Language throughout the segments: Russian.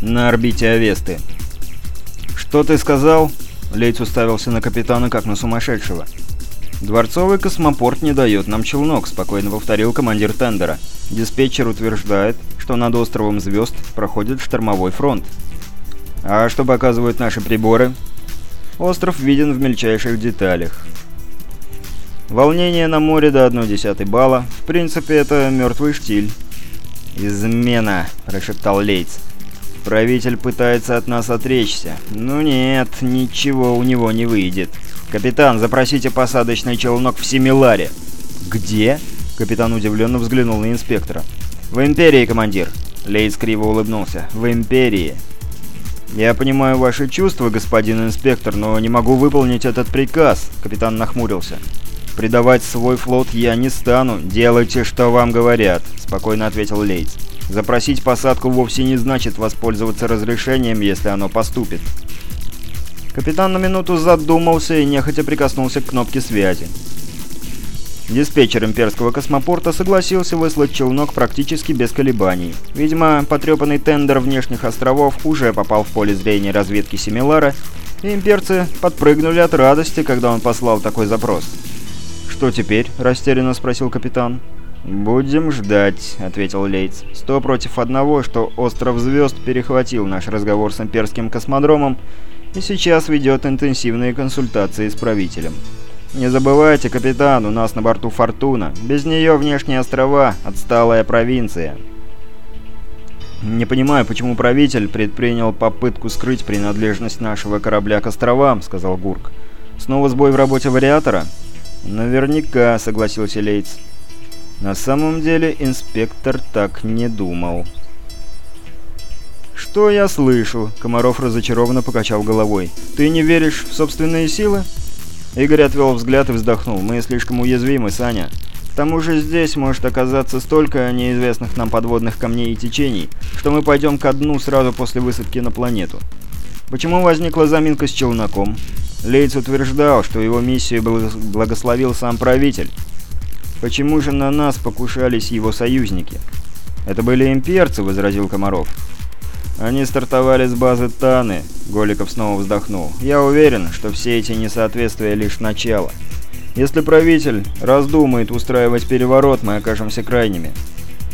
на орбите Авесты. «Что ты сказал?» Лейц уставился на капитана, как на сумасшедшего. «Дворцовый космопорт не дает нам челнок», — спокойно повторил командир тендера. «Диспетчер утверждает, что над островом Звезд проходит штормовой фронт». «А что показывают наши приборы?» Остров виден в мельчайших деталях. Волнение на море до 1,1 балла. В принципе, это мертвый штиль. «Измена!» – прошептал Лейтс. «Правитель пытается от нас отречься. Ну нет, ничего у него не выйдет. Капитан, запросите посадочный челнок в Семиларе». «Где?» – капитан удивленно взглянул на инспектора. «В Империи, командир!» Лейтс криво улыбнулся. «В Империи!» «Я понимаю ваши чувства, господин инспектор, но не могу выполнить этот приказ», — капитан нахмурился. «Предавать свой флот я не стану. Делайте, что вам говорят», — спокойно ответил Лейтс. «Запросить посадку вовсе не значит воспользоваться разрешением, если оно поступит». Капитан на минуту задумался и нехотя прикоснулся к кнопке связи. Диспетчер имперского космопорта согласился выслать челнок практически без колебаний. Видимо, потрепанный тендер внешних островов уже попал в поле зрения разведки Семилара, и имперцы подпрыгнули от радости, когда он послал такой запрос. «Что теперь?» – растерянно спросил капитан. «Будем ждать», — ответил Лейтс. «Сто против одного, что Остров Звезд перехватил наш разговор с имперским космодромом и сейчас ведет интенсивные консультации с правителем. Не забывайте, капитан, у нас на борту Фортуна. Без нее внешние острова — отсталая провинция». «Не понимаю, почему правитель предпринял попытку скрыть принадлежность нашего корабля к островам», — сказал Гурк. «Снова сбой в работе вариатора?» «Наверняка», — согласился Лейтс. На самом деле инспектор так не думал. «Что я слышу?» — Комаров разочарованно покачал головой. «Ты не веришь в собственные силы?» Игорь отвел взгляд и вздохнул. «Мы слишком уязвимы, Саня. К тому же здесь может оказаться столько неизвестных нам подводных камней и течений, что мы пойдем ко дну сразу после высадки на планету. Почему возникла заминка с челноком? Лейц утверждал, что его миссию благословил сам правитель. Почему же на нас покушались его союзники? Это были имперцы, возразил Комаров. Они стартовали с базы Таны, Голиков снова вздохнул. Я уверен, что все эти несоответствия лишь начало. Если правитель раздумает устраивать переворот, мы окажемся крайними.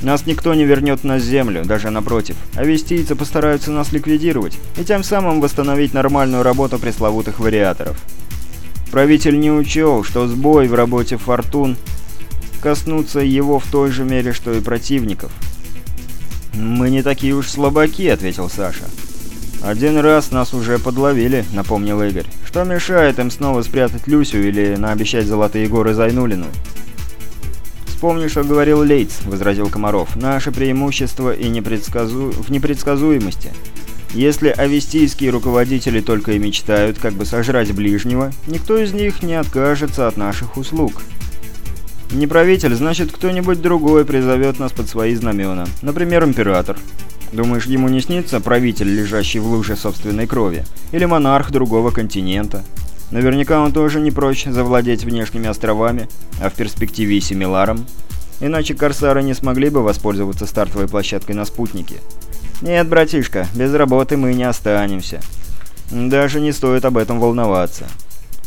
Нас никто не вернет на землю, даже напротив. А вестийцы постараются нас ликвидировать и тем самым восстановить нормальную работу пресловутых вариаторов. Правитель не учел, что сбой в работе «Фортун» коснутся его в той же мере, что и противников. «Мы не такие уж слабаки», — ответил Саша. «Один раз нас уже подловили», — напомнил Игорь. «Что мешает им снова спрятать Люсю или наобещать золотые горы Зайнулину?» «Вспомни, что говорил Лейтс», — возразил Комаров. «Наше преимущество и непредсказу... в непредсказуемости. Если авестийские руководители только и мечтают как бы сожрать ближнего, никто из них не откажется от наших услуг». «Не правитель, значит, кто-нибудь другой призовет нас под свои знамена. Например, император. Думаешь, ему не снится правитель, лежащий в луже собственной крови? Или монарх другого континента?» Наверняка он тоже не прочь завладеть внешними островами, а в перспективе и Семиларом. Иначе корсары не смогли бы воспользоваться стартовой площадкой на спутнике. Нет, братишка, без работы мы не останемся. Даже не стоит об этом волноваться.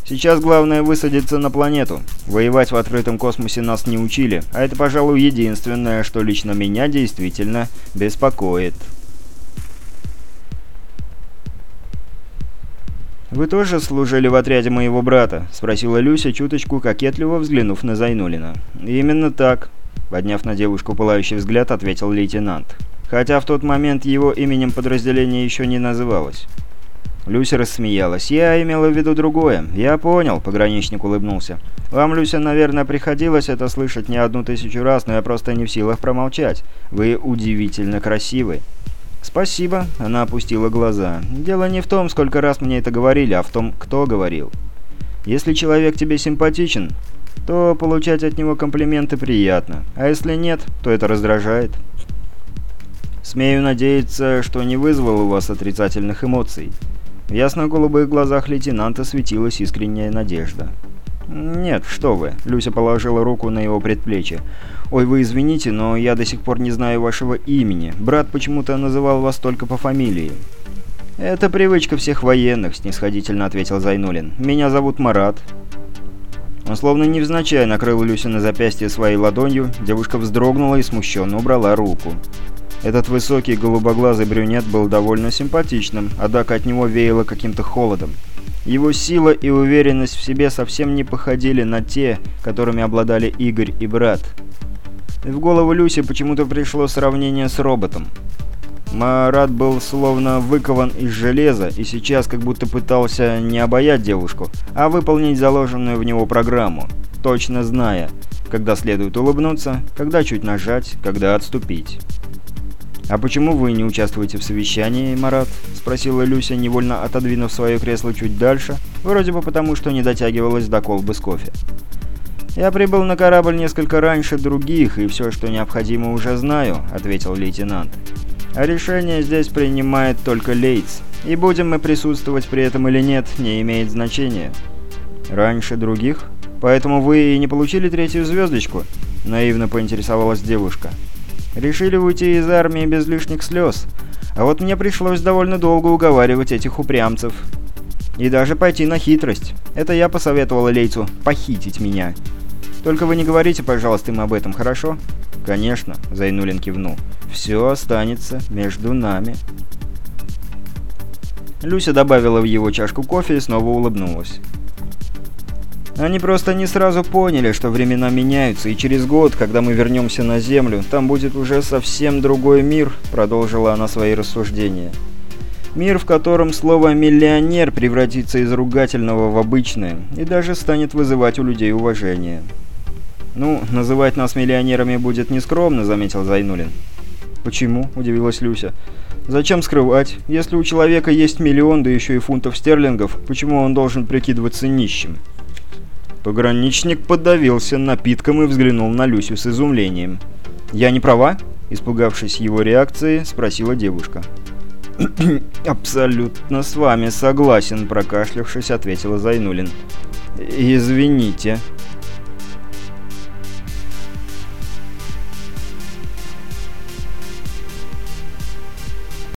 Сейчас главное высадиться на планету. Воевать в открытом космосе нас не учили, а это, пожалуй, единственное, что лично меня действительно беспокоит. «Вы тоже служили в отряде моего брата?» — спросила Люся, чуточку кокетливо взглянув на Зайнулина. «Именно так», — подняв на девушку пылающий взгляд, ответил лейтенант. Хотя в тот момент его именем подразделение еще не называлось. Люся рассмеялась. «Я имела в виду другое. Я понял», — пограничник улыбнулся. «Вам, Люся, наверное, приходилось это слышать не одну тысячу раз, но я просто не в силах промолчать. Вы удивительно красивы». «Спасибо», — она опустила глаза. «Дело не в том, сколько раз мне это говорили, а в том, кто говорил. Если человек тебе симпатичен, то получать от него комплименты приятно, а если нет, то это раздражает». «Смею надеяться, что не вызвал у вас отрицательных эмоций». В ясно-голубых глазах лейтенанта светилась искренняя надежда. «Нет, что вы». Люся положила руку на его предплечье. «Ой, вы извините, но я до сих пор не знаю вашего имени. Брат почему-то называл вас только по фамилии». «Это привычка всех военных», — снисходительно ответил Зайнулин. «Меня зовут Марат». Он словно невзначай накрыл Люсю на запястье своей ладонью, девушка вздрогнула и смущенно убрала руку. Этот высокий голубоглазый брюнет был довольно симпатичным, однако от него веяло каким-то холодом. Его сила и уверенность в себе совсем не походили на те, которыми обладали Игорь и брат. В голову Люси почему-то пришло сравнение с роботом. Марат был словно выкован из железа и сейчас как будто пытался не обаять девушку, а выполнить заложенную в него программу, точно зная, когда следует улыбнуться, когда чуть нажать, когда отступить. «А почему вы не участвуете в совещании, Марат?» – спросила Люся, невольно отодвинув свое кресло чуть дальше, вроде бы потому, что не дотягивалась до колбы с кофе. «Я прибыл на корабль несколько раньше других, и все, что необходимо, уже знаю», – ответил лейтенант. «А решение здесь принимает только Лейтс, и будем мы присутствовать при этом или нет, не имеет значения». «Раньше других? Поэтому вы и не получили третью звездочку?» – наивно поинтересовалась девушка. Решили уйти из армии без лишних слез. А вот мне пришлось довольно долго уговаривать этих упрямцев. И даже пойти на хитрость. Это я посоветовала Лейцу похитить меня. Только вы не говорите, пожалуйста, им об этом, хорошо? Конечно, Зайнулин кивнул. Все останется между нами. Люся добавила в его чашку кофе и снова улыбнулась. Они просто не сразу поняли, что времена меняются, и через год, когда мы вернемся на Землю, там будет уже совсем другой мир, продолжила она свои рассуждения. Мир, в котором слово «миллионер» превратится из ругательного в обычное и даже станет вызывать у людей уважение. «Ну, называть нас миллионерами будет нескромно», — заметил Зайнулин. «Почему?» — удивилась Люся. «Зачем скрывать? Если у человека есть миллион, да еще и фунтов стерлингов, почему он должен прикидываться нищим?» Пограничник подавился напитком и взглянул на Люсю с изумлением. «Я не права?» – испугавшись его реакции, спросила девушка. «Абсолютно с вами согласен», – прокашлявшись, ответила Зайнулин. «Извините»,